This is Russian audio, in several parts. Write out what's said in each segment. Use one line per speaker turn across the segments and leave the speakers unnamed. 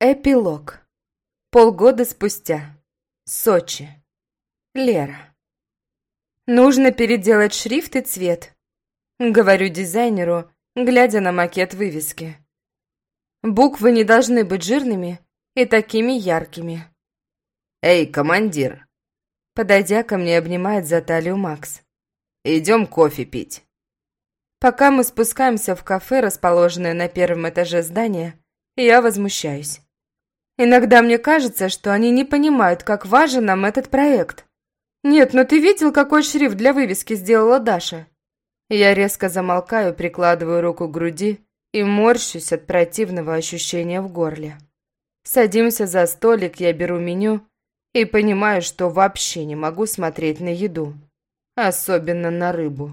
Эпилог. Полгода спустя. Сочи. Лера. Нужно переделать шрифт и цвет. Говорю дизайнеру, глядя на макет вывески. Буквы не должны быть жирными и такими яркими.
«Эй, командир!»
Подойдя ко мне, обнимает за талию Макс.
«Идем кофе пить».
Пока мы спускаемся в кафе, расположенное на первом этаже здания, я возмущаюсь. Иногда мне кажется, что они не понимают, как важен нам этот проект. Нет, но ты видел, какой шрифт для вывески сделала Даша? Я резко замолкаю, прикладываю руку к груди и морщусь от противного ощущения в горле. Садимся за столик, я беру меню и понимаю, что вообще не могу смотреть на еду. Особенно на рыбу.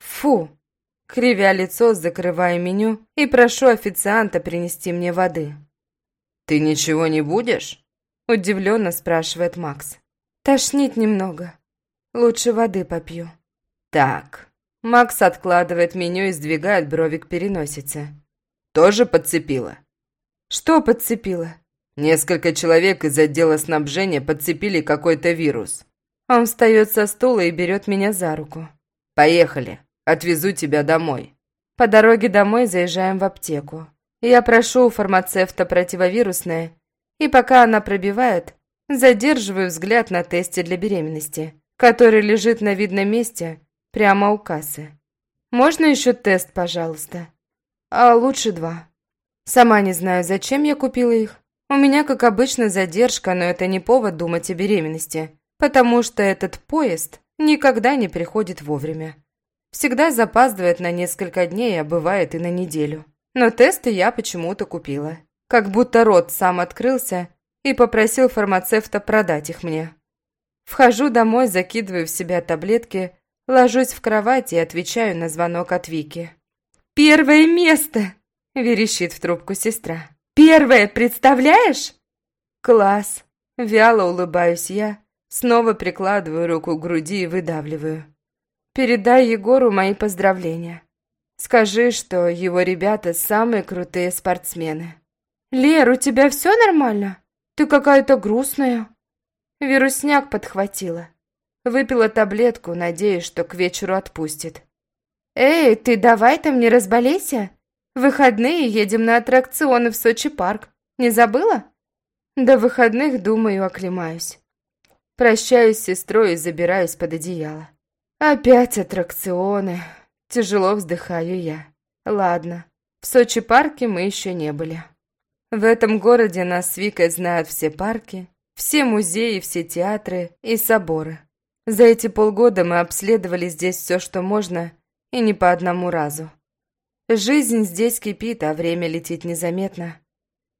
Фу! Кривя лицо, закрываю меню и прошу официанта принести мне воды.
«Ты ничего не будешь?»
Удивленно спрашивает Макс. «Тошнит немного. Лучше воды попью».
«Так».
Макс откладывает меню и сдвигает брови к переносице.
«Тоже подцепила?»
«Что подцепила?»
«Несколько человек из отдела снабжения подцепили какой-то вирус».
Он встает со стула и берет меня за руку.
«Поехали, отвезу тебя домой».
По дороге домой заезжаем в аптеку. Я прошу у фармацевта противовирусное, и пока она пробивает, задерживаю взгляд на тесте для беременности, который лежит на видном месте прямо у кассы. Можно еще тест, пожалуйста? А лучше два. Сама не знаю, зачем я купила их. У меня, как обычно, задержка, но это не повод думать о беременности, потому что этот поезд никогда не приходит вовремя. Всегда запаздывает на несколько дней, а бывает и на неделю. Но тесты я почему-то купила. Как будто рот сам открылся и попросил фармацевта продать их мне. Вхожу домой, закидываю в себя таблетки, ложусь в кровать и отвечаю на звонок от Вики. «Первое место!» – верещит в трубку сестра. «Первое, представляешь?» «Класс!» – вяло улыбаюсь я, снова прикладываю руку к груди и выдавливаю. «Передай Егору мои поздравления. Скажи, что его ребята самые крутые спортсмены. Лер, у тебя все нормально? Ты какая-то грустная. Вирусняк подхватила. Выпила таблетку, надеясь, что к вечеру отпустит. Эй, ты давай там не разболейся. В выходные едем на аттракционы в Сочи парк. Не забыла? До выходных, думаю, оклемаюсь. Прощаюсь с сестрой и забираюсь под одеяло. Опять аттракционы. Тяжело вздыхаю я. Ладно, в Сочи-парке мы еще не были. В этом городе нас с Викой знают все парки, все музеи, все театры и соборы. За эти полгода мы обследовали здесь все, что можно, и не по одному разу. Жизнь здесь кипит, а время летит незаметно.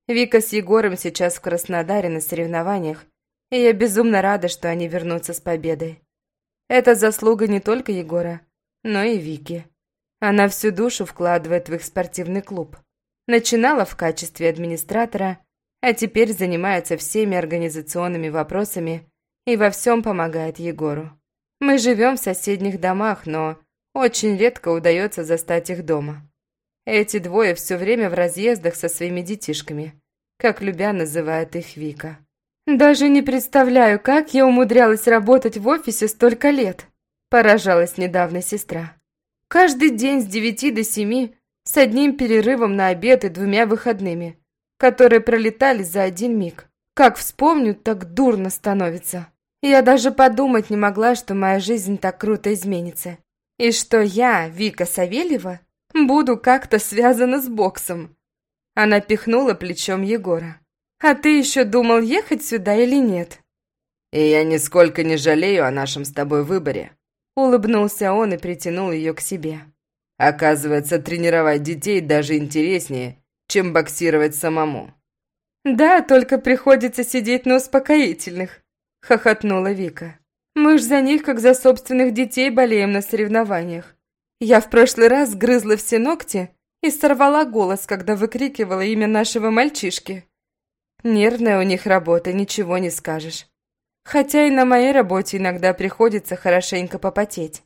Вика с Егором сейчас в Краснодаре на соревнованиях, и я безумно рада, что они вернутся с победой. Это заслуга не только Егора, но и Вики. Она всю душу вкладывает в их спортивный клуб. Начинала в качестве администратора, а теперь занимается всеми организационными вопросами и во всем помогает Егору. Мы живем в соседних домах, но очень редко удается застать их дома. Эти двое все время в разъездах со своими детишками, как любя называет их Вика. Даже не представляю, как я умудрялась работать в офисе столько лет. Поражалась недавно сестра. Каждый день с девяти до семи, с одним перерывом на обед и двумя выходными, которые пролетали за один миг. Как вспомню, так дурно становится. Я даже подумать не могла, что моя жизнь так круто изменится. И что я, Вика Савельева, буду как-то связана с боксом. Она пихнула плечом Егора. «А ты еще думал, ехать сюда или нет?»
«И я нисколько не жалею о нашем с тобой выборе»,
Улыбнулся он и притянул ее к себе.
Оказывается, тренировать детей даже интереснее, чем боксировать самому.
«Да, только приходится сидеть на успокоительных», — хохотнула Вика. «Мы ж за них, как за собственных детей, болеем на соревнованиях. Я в прошлый раз грызла все ногти и сорвала голос, когда выкрикивала имя нашего мальчишки. Нервная у них работа, ничего не скажешь. Хотя и на моей работе иногда приходится хорошенько попотеть.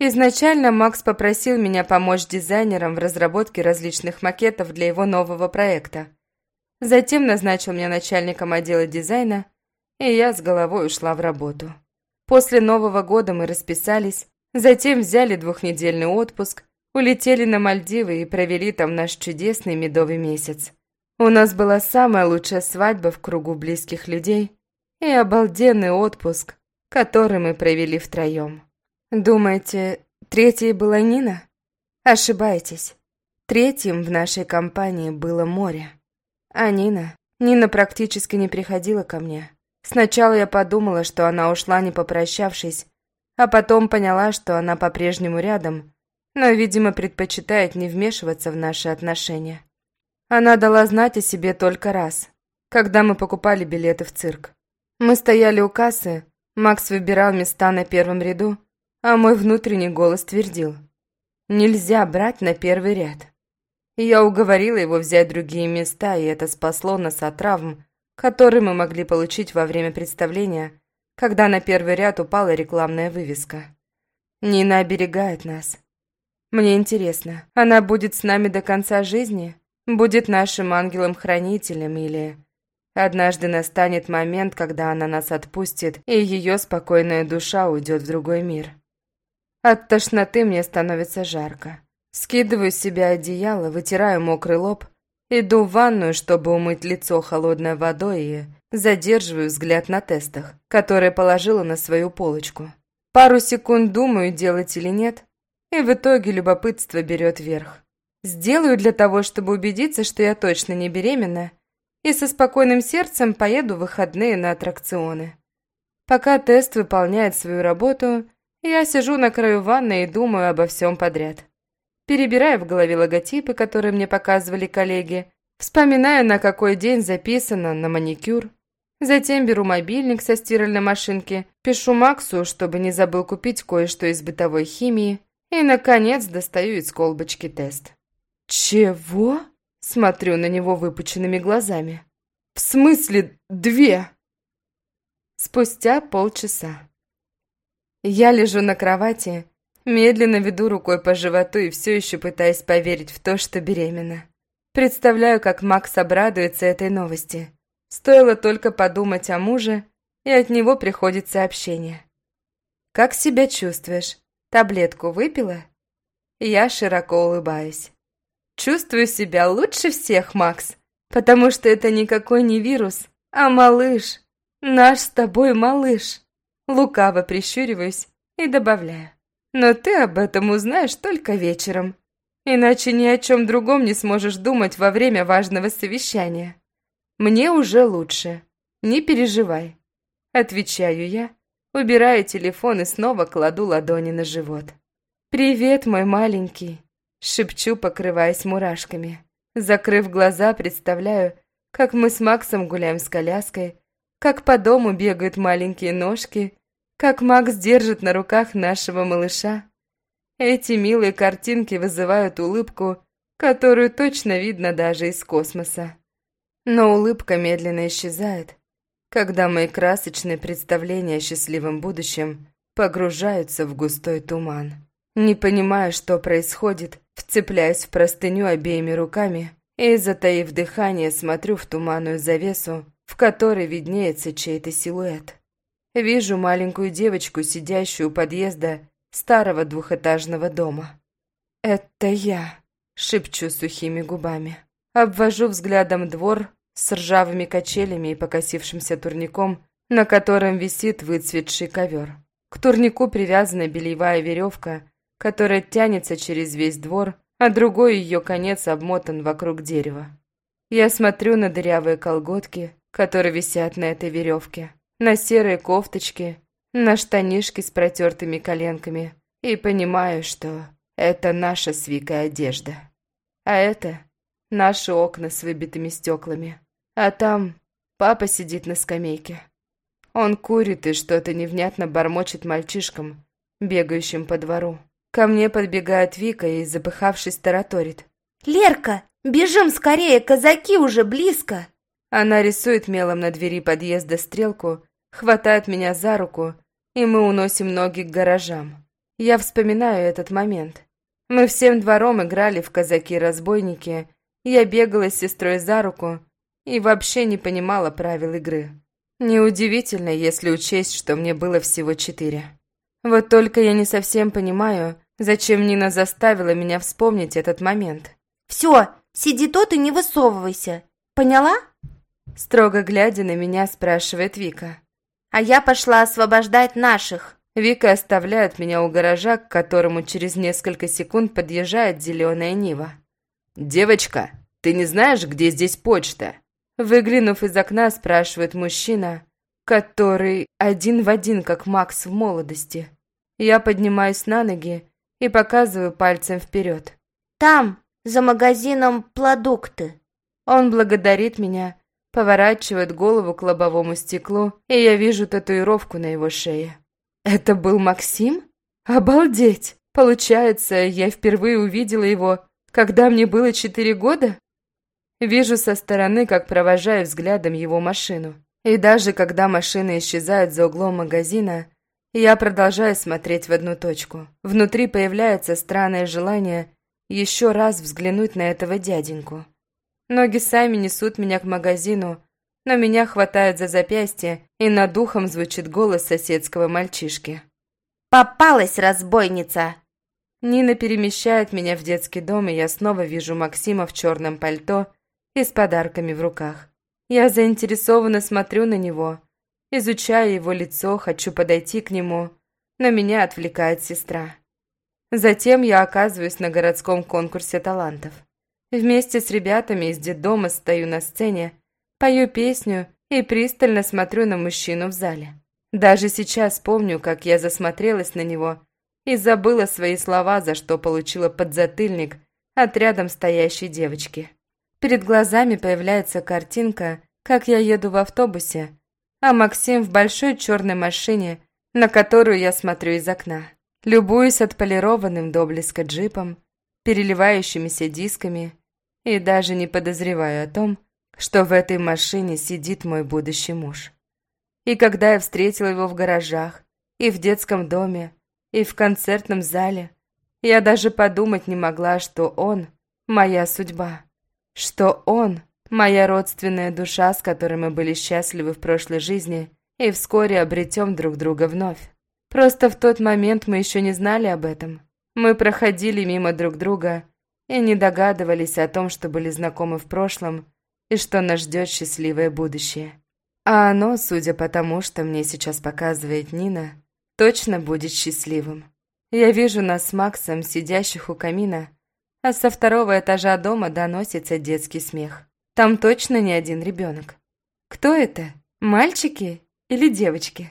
Изначально Макс попросил меня помочь дизайнерам в разработке различных макетов для его нового проекта. затем назначил меня начальником отдела дизайна, и я с головой ушла в работу. После Нового года мы расписались, затем взяли двухнедельный отпуск, улетели на Мальдивы и провели там наш чудесный медовый месяц. У нас была самая лучшая свадьба в кругу близких людей и обалденный отпуск, который мы провели втроем. Думаете, третьей была Нина? Ошибаетесь. Третьим в нашей компании было море. А Нина? Нина практически не приходила ко мне. Сначала я подумала, что она ушла, не попрощавшись, а потом поняла, что она по-прежнему рядом, но, видимо, предпочитает не вмешиваться в наши отношения. Она дала знать о себе только раз, когда мы покупали билеты в цирк. Мы стояли у кассы, Макс выбирал места на первом ряду, а мой внутренний голос твердил. Нельзя брать на первый ряд. Я уговорила его взять другие места, и это спасло нас от травм, которые мы могли получить во время представления, когда на первый ряд упала рекламная вывеска. Нина оберегает нас. Мне интересно, она будет с нами до конца жизни? будет нашим ангелом-хранителем или... Однажды настанет момент, когда она нас отпустит, и ее спокойная душа уйдет в другой мир. От тошноты мне становится жарко. Скидываю с себя одеяло, вытираю мокрый лоб, иду в ванную, чтобы умыть лицо холодной водой и задерживаю взгляд на тестах, которые положила на свою полочку. Пару секунд думаю, делать или нет, и в итоге любопытство берет верх. Сделаю для того, чтобы убедиться, что я точно не беременна, и со спокойным сердцем поеду в выходные на аттракционы. Пока тест выполняет свою работу, я сижу на краю ванны и думаю обо всем подряд. Перебираю в голове логотипы, которые мне показывали коллеги, вспоминаю, на какой день записано на маникюр. Затем беру мобильник со стиральной машинки, пишу Максу, чтобы не забыл купить кое-что из бытовой химии, и, наконец, достаю из колбочки тест. «Чего?» — смотрю на него выпученными глазами. «В смысле две?» Спустя полчаса. Я лежу на кровати, медленно веду рукой по животу и все еще пытаюсь поверить в то, что беременна. Представляю, как Макс обрадуется этой новости. Стоило только подумать о муже, и от него приходит сообщение. «Как себя чувствуешь? Таблетку выпила?» Я широко улыбаюсь. Чувствую себя лучше всех, Макс, потому что это никакой не вирус, а малыш. Наш с тобой малыш. Лукаво прищуриваюсь и добавляю. Но ты об этом узнаешь только вечером. Иначе ни о чем другом не сможешь думать во время важного совещания. Мне уже лучше. Не переживай. Отвечаю я, убираю телефон и снова кладу ладони на живот. «Привет, мой маленький. Шепчу, покрываясь мурашками. Закрыв глаза, представляю, как мы с Максом гуляем с коляской, как по дому бегают маленькие ножки, как Макс держит на руках нашего малыша. Эти милые картинки вызывают улыбку, которую точно видно даже из космоса. Но улыбка медленно исчезает, когда мои красочные представления о счастливом будущем погружаются в густой туман. Не понимая, что происходит, вцепляюсь в простыню обеими руками и, затаив дыхание, смотрю в туманную завесу, в которой виднеется чей-то силуэт. Вижу маленькую девочку, сидящую у подъезда старого двухэтажного дома. «Это я», — шепчу сухими губами. Обвожу взглядом двор с ржавыми качелями и покосившимся турником, на котором висит выцветший ковер. К турнику привязана бельевая веревка, которая тянется через весь двор, а другой ее конец обмотан вокруг дерева. Я смотрю на дырявые колготки, которые висят на этой веревке, на серые кофточки, на штанишки с протертыми коленками и понимаю, что это наша с одежда. А это наши окна с выбитыми стеклами. А там папа сидит на скамейке. Он курит и что-то невнятно бормочет мальчишкам, бегающим по двору. Ко мне подбегает Вика и, запыхавшись, тараторит.
«Лерка, бежим скорее, казаки уже близко!»
Она рисует мелом на двери подъезда стрелку, хватает меня за руку, и мы уносим ноги к гаражам. Я вспоминаю этот момент. Мы всем двором играли в казаки-разбойники, я бегала с сестрой за руку, и вообще не понимала правил игры. Неудивительно, если учесть, что мне было всего четыре. Вот только я не совсем понимаю, зачем Нина заставила меня вспомнить этот момент.
«Все, сиди тут и не высовывайся. Поняла?»
Строго глядя на меня, спрашивает Вика.
«А я пошла освобождать наших».
Вика оставляет меня у гаража, к которому через несколько секунд подъезжает зеленая Нива.
«Девочка, ты не знаешь, где здесь почта?»
Выглянув из окна, спрашивает мужчина, который один в один, как Макс в молодости. Я поднимаюсь на ноги и показываю пальцем вперед.
«Там, за магазином продукты».
Он благодарит меня, поворачивает голову к лобовому стеклу, и я вижу татуировку на его шее. Это был Максим? Обалдеть! Получается, я впервые увидела его, когда мне было четыре года? Вижу со стороны, как провожаю взглядом его машину. И даже когда машина исчезает за углом магазина, я продолжаю смотреть в одну точку. Внутри появляется странное желание еще раз взглянуть на этого дяденьку. Ноги сами несут меня к магазину, но меня хватает за запястье, и над духом звучит голос соседского мальчишки.
«Попалась разбойница!»
Нина перемещает меня в детский дом, и я снова вижу Максима в черном пальто и с подарками в руках. Я заинтересованно смотрю на него, изучая его лицо, хочу подойти к нему, но меня отвлекает сестра. Затем я оказываюсь на городском конкурсе талантов. Вместе с ребятами из детдома стою на сцене, пою песню и пристально смотрю на мужчину в зале. Даже сейчас помню, как я засмотрелась на него и забыла свои слова, за что получила подзатыльник от рядом стоящей девочки. Перед глазами появляется картинка, как я еду в автобусе, а Максим в большой черной машине, на которую я смотрю из окна. Любуюсь отполированным до блеска джипом, переливающимися дисками и даже не подозреваю о том, что в этой машине сидит мой будущий муж. И когда я встретила его в гаражах, и в детском доме, и в концертном зале, я даже подумать не могла, что он – моя судьба что он – моя родственная душа, с которой мы были счастливы в прошлой жизни и вскоре обретем друг друга вновь. Просто в тот момент мы еще не знали об этом. Мы проходили мимо друг друга и не догадывались о том, что были знакомы в прошлом и что нас ждет счастливое будущее. А оно, судя по тому, что мне сейчас показывает Нина, точно будет счастливым. Я вижу нас с Максом, сидящих у камина, а со второго этажа дома доносится детский смех. Там точно не один ребенок. Кто это? Мальчики или девочки?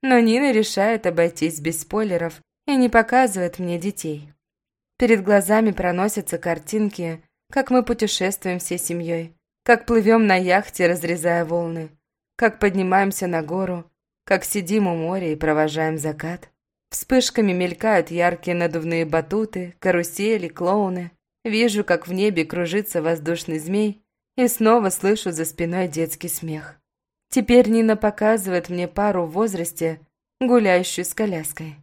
Но Нина решает обойтись без спойлеров и не показывает мне детей. Перед глазами проносятся картинки, как мы путешествуем всей семьей, как плывем на яхте, разрезая волны, как поднимаемся на гору, как сидим у моря и провожаем закат. Вспышками мелькают яркие надувные батуты, карусели, клоуны. Вижу, как в небе кружится воздушный змей, и снова слышу за спиной детский смех. Теперь Нина показывает мне пару в возрасте, гуляющую с коляской.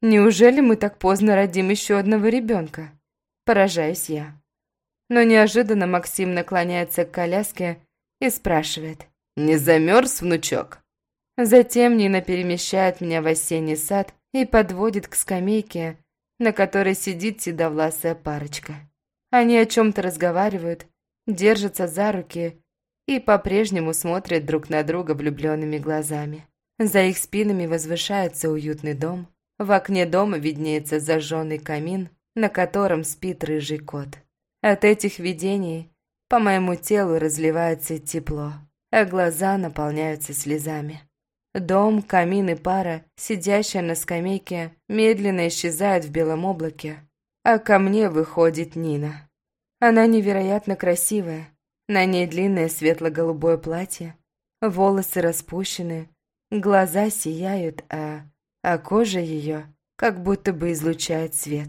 Неужели мы так поздно родим еще одного ребенка? Поражаюсь я. Но неожиданно Максим наклоняется к коляске и спрашивает.
«Не замерз, внучок?»
Затем Нина перемещает меня в осенний сад, и подводит к скамейке, на которой сидит седовласая парочка. Они о чем-то разговаривают, держатся за руки и по-прежнему смотрят друг на друга влюбленными глазами. За их спинами возвышается уютный дом. В окне дома виднеется зажженный камин, на котором спит рыжий кот. От этих видений по моему телу разливается тепло, а глаза наполняются слезами. Дом, камин и пара, сидящая на скамейке, медленно исчезают в белом облаке, а ко мне выходит Нина. Она невероятно красивая, на ней длинное светло-голубое платье, волосы распущены, глаза сияют, а, а кожа ее как будто бы излучает свет.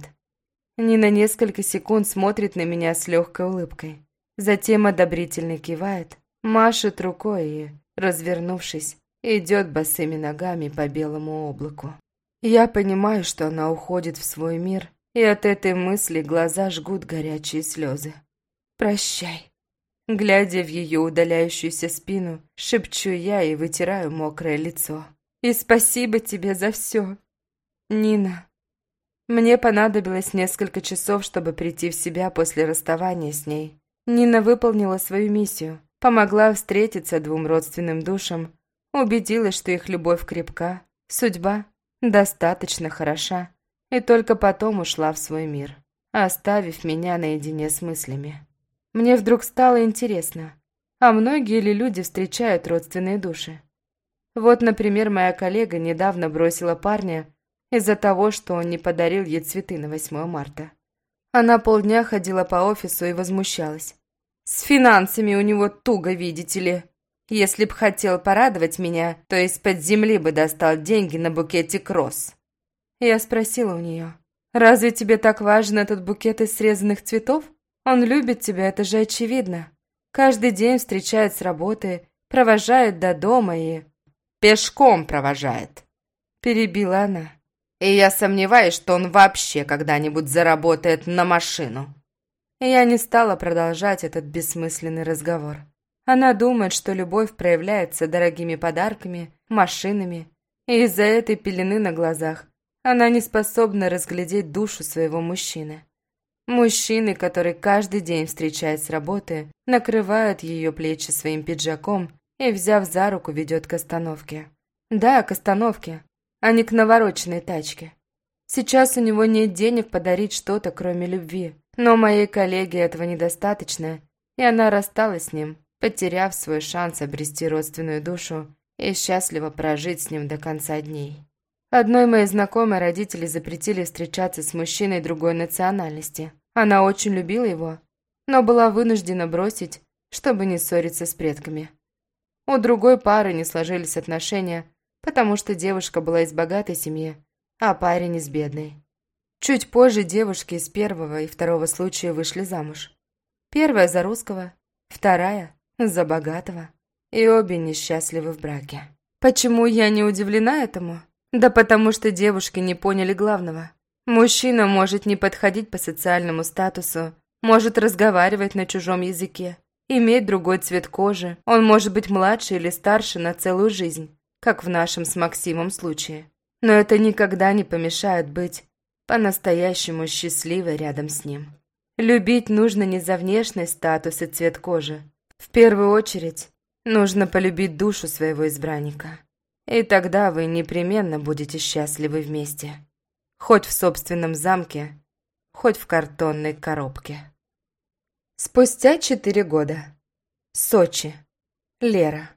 Нина несколько секунд смотрит на меня с легкой улыбкой, затем одобрительно кивает, машет рукой и, развернувшись, идет босыми ногами по белому облаку. Я понимаю, что она уходит в свой мир, и от этой мысли глаза жгут горячие слезы. «Прощай». Глядя в ее удаляющуюся спину, шепчу я и вытираю мокрое лицо. «И спасибо тебе за все, Нина». Мне понадобилось несколько часов, чтобы прийти в себя после расставания с ней. Нина выполнила свою миссию, помогла встретиться двум родственным душам, убедилась, что их любовь крепка, судьба достаточно хороша, и только потом ушла в свой мир, оставив меня наедине с мыслями. Мне вдруг стало интересно, а многие ли люди встречают родственные души? Вот, например, моя коллега недавно бросила парня из-за того, что он не подарил ей цветы на 8 марта. Она полдня ходила по офису и возмущалась. С финансами у него туго, видите ли. Если б хотел порадовать меня, то из-под земли бы достал деньги на букетик роз. Я спросила у нее, «Разве тебе так важен этот букет из срезанных цветов? Он любит тебя, это же очевидно. Каждый день встречает с работы, провожает до дома и...» «Пешком провожает», — перебила она. «И я сомневаюсь, что он вообще когда-нибудь заработает на машину». Я не стала продолжать этот бессмысленный разговор. Она думает, что любовь проявляется дорогими подарками, машинами, и из-за этой пелены на глазах она не способна разглядеть душу своего мужчины. Мужчины, который каждый день встречает с работы, накрывают ее плечи своим пиджаком и, взяв за руку, ведет к остановке. Да, к остановке, а не к навороченной тачке. Сейчас у него нет денег подарить что-то, кроме любви, но моей коллеге этого недостаточно, и она рассталась с ним, потеряв свой шанс обрести родственную душу и счастливо прожить с ним до конца дней. Одной моей знакомой родители запретили встречаться с мужчиной другой национальности. Она очень любила его, но была вынуждена бросить, чтобы не ссориться с предками. У другой пары не сложились отношения, потому что девушка была из богатой семьи, а парень из бедной. Чуть позже девушки из первого и второго случая вышли замуж. Первая за русского, вторая за богатого. И обе несчастливы в браке. Почему я не удивлена этому? Да потому что девушки не поняли главного. Мужчина может не подходить по социальному статусу, может разговаривать на чужом языке, иметь другой цвет кожи, он может быть младше или старше на целую жизнь, как в нашем с Максимом случае. Но это никогда не помешает быть по-настоящему счастливой рядом с ним. Любить нужно не за внешний статус и цвет кожи. В первую очередь, нужно полюбить душу своего избранника. И тогда вы непременно будете счастливы вместе. Хоть в собственном замке, хоть в картонной коробке. Спустя четыре года. Сочи. Лера.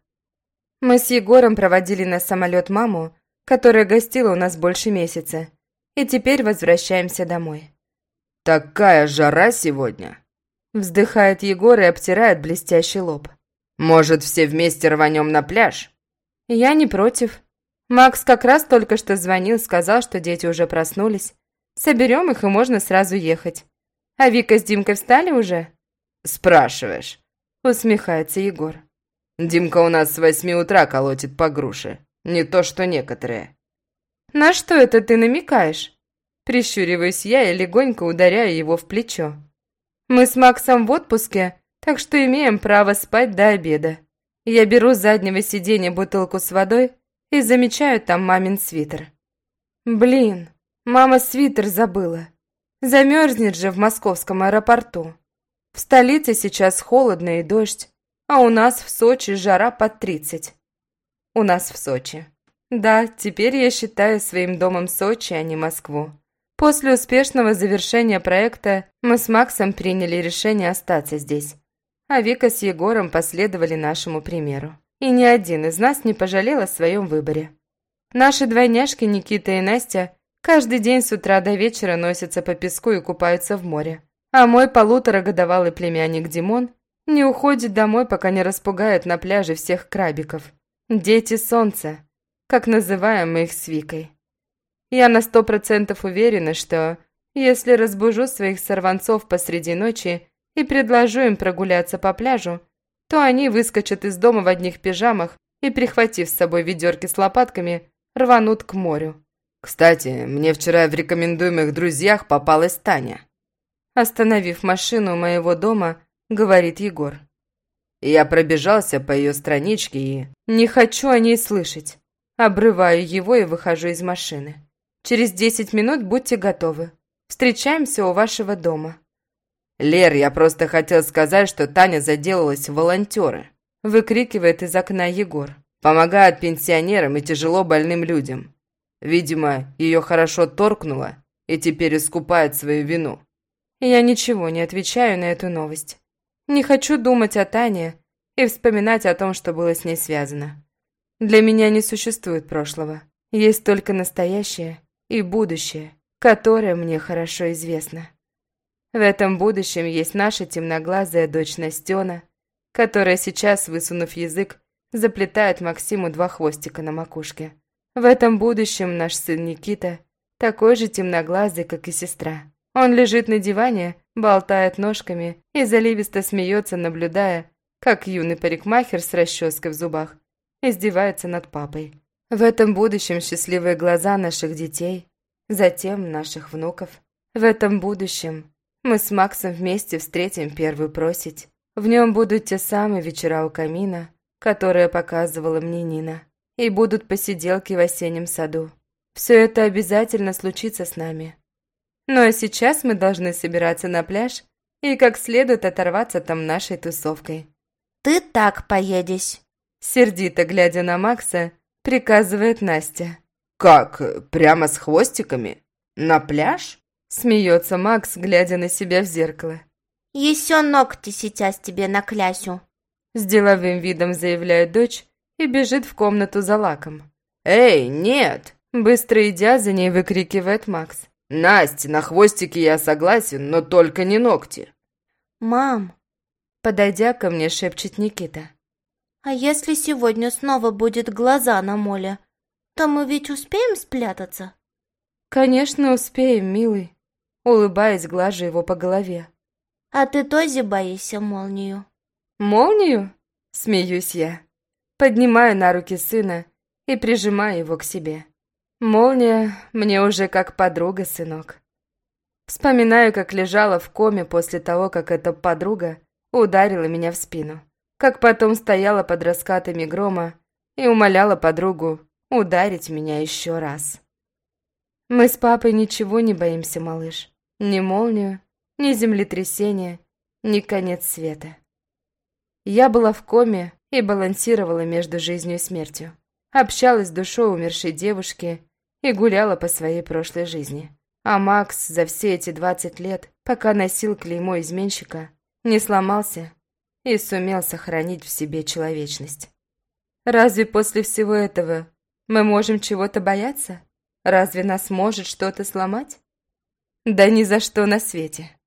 Мы с Егором проводили на самолет маму, которая гостила у нас больше месяца, и теперь возвращаемся домой.
«Такая жара сегодня!»
Вздыхает Егор и обтирает блестящий лоб.
«Может, все вместе рванем на пляж?»
«Я не против. Макс как раз только что звонил, сказал, что дети уже проснулись. Соберем их, и можно сразу ехать. А Вика с Димкой встали уже?»
«Спрашиваешь?»
Усмехается Егор.
«Димка у нас с восьми утра колотит по груше. Не то, что некоторые».
«На что это ты намекаешь?» Прищуриваюсь я и легонько ударяю его в плечо. «Мы с Максом в отпуске, так что имеем право спать до обеда. Я беру с заднего сиденья бутылку с водой и замечаю там мамин свитер. Блин, мама свитер забыла. Замерзнет же в московском аэропорту. В столице сейчас холодно и дождь, а у нас в Сочи жара под 30. У нас в Сочи. Да, теперь я считаю своим домом Сочи, а не Москву. После успешного завершения проекта мы с Максом приняли решение остаться здесь. А Вика с Егором последовали нашему примеру. И ни один из нас не пожалел о своем выборе. Наши двойняшки Никита и Настя каждый день с утра до вечера носятся по песку и купаются в море. А мой полуторагодовалый племянник Димон не уходит домой, пока не распугает на пляже всех крабиков. Дети солнца как называем мы их с Викой. Я на сто процентов уверена, что если разбужу своих сорванцов посреди ночи и предложу им прогуляться по пляжу, то они выскочат из дома в одних пижамах и, прихватив с собой ведерки с лопатками, рванут к морю.
«Кстати, мне вчера в рекомендуемых друзьях попалась Таня».
Остановив машину у моего дома, говорит Егор.
Я пробежался по ее страничке и...
Не хочу о ней слышать. Обрываю его и выхожу из машины. Через десять минут будьте готовы. Встречаемся у вашего дома.
Лер, я просто хотел сказать, что Таня заделалась в волонтеры.
Выкрикивает из окна Егор.
Помогает пенсионерам и тяжело больным людям. Видимо, ее хорошо торкнуло и теперь искупает свою вину.
Я ничего не отвечаю на эту новость. Не хочу думать о Тане и вспоминать о том, что было с ней связано. Для меня не существует прошлого. Есть только настоящее и будущее, которое мне хорошо известно. В этом будущем есть наша темноглазая дочь Настена, которая сейчас, высунув язык, заплетает Максиму два хвостика на макушке. В этом будущем наш сын Никита такой же темноглазый, как и сестра. Он лежит на диване, болтает ножками и заливисто смеется, наблюдая, как юный парикмахер с расческой в зубах издевается над папой. В этом будущем счастливые глаза наших детей, затем наших внуков. В этом будущем мы с Максом вместе встретим первую просить. В нем будут те самые вечера у камина, которые показывала мне Нина, и будут посиделки в осеннем саду. Все это обязательно случится с нами. Ну а сейчас мы должны собираться на пляж и как следует оторваться там нашей тусовкой.
«Ты так поедешь», —
сердито глядя на Макса, приказывает Настя.
«Как, прямо с хвостиками? На пляж?»
Смеется Макс, глядя на себя в зеркало.
«Еще ногти сейчас тебе наклясю», —
с деловым видом заявляет дочь и бежит в комнату за лаком.
«Эй, нет!»
Быстро идя за ней, выкрикивает Макс.
«Настя, на хвостике я согласен, но только не ногти».
«Мам!»
Подойдя ко мне, шепчет Никита.
«А если сегодня снова будет глаза на моле, то мы ведь успеем спрятаться?»
«Конечно успеем, милый», улыбаясь, глажу его по голове.
«А ты тоже боишься молнию?»
«Молнию?» — смеюсь я. Поднимаю на руки сына и прижимаю его к себе. Молния мне уже как подруга, сынок. Вспоминаю, как лежала в коме после того, как эта подруга ударила меня в спину. Как потом стояла под раскатами грома и умоляла подругу ударить меня еще раз. Мы с папой ничего не боимся, малыш. Ни молнию, ни землетрясения, ни конец света. Я была в коме и балансировала между жизнью и смертью. Общалась с душой умершей девушки и гуляла по своей прошлой жизни. А Макс за все эти 20 лет, пока носил клеймо изменщика, не сломался и сумел сохранить в себе человечность. Разве после всего этого мы можем чего-то бояться? Разве нас может что-то сломать? Да ни за что на свете.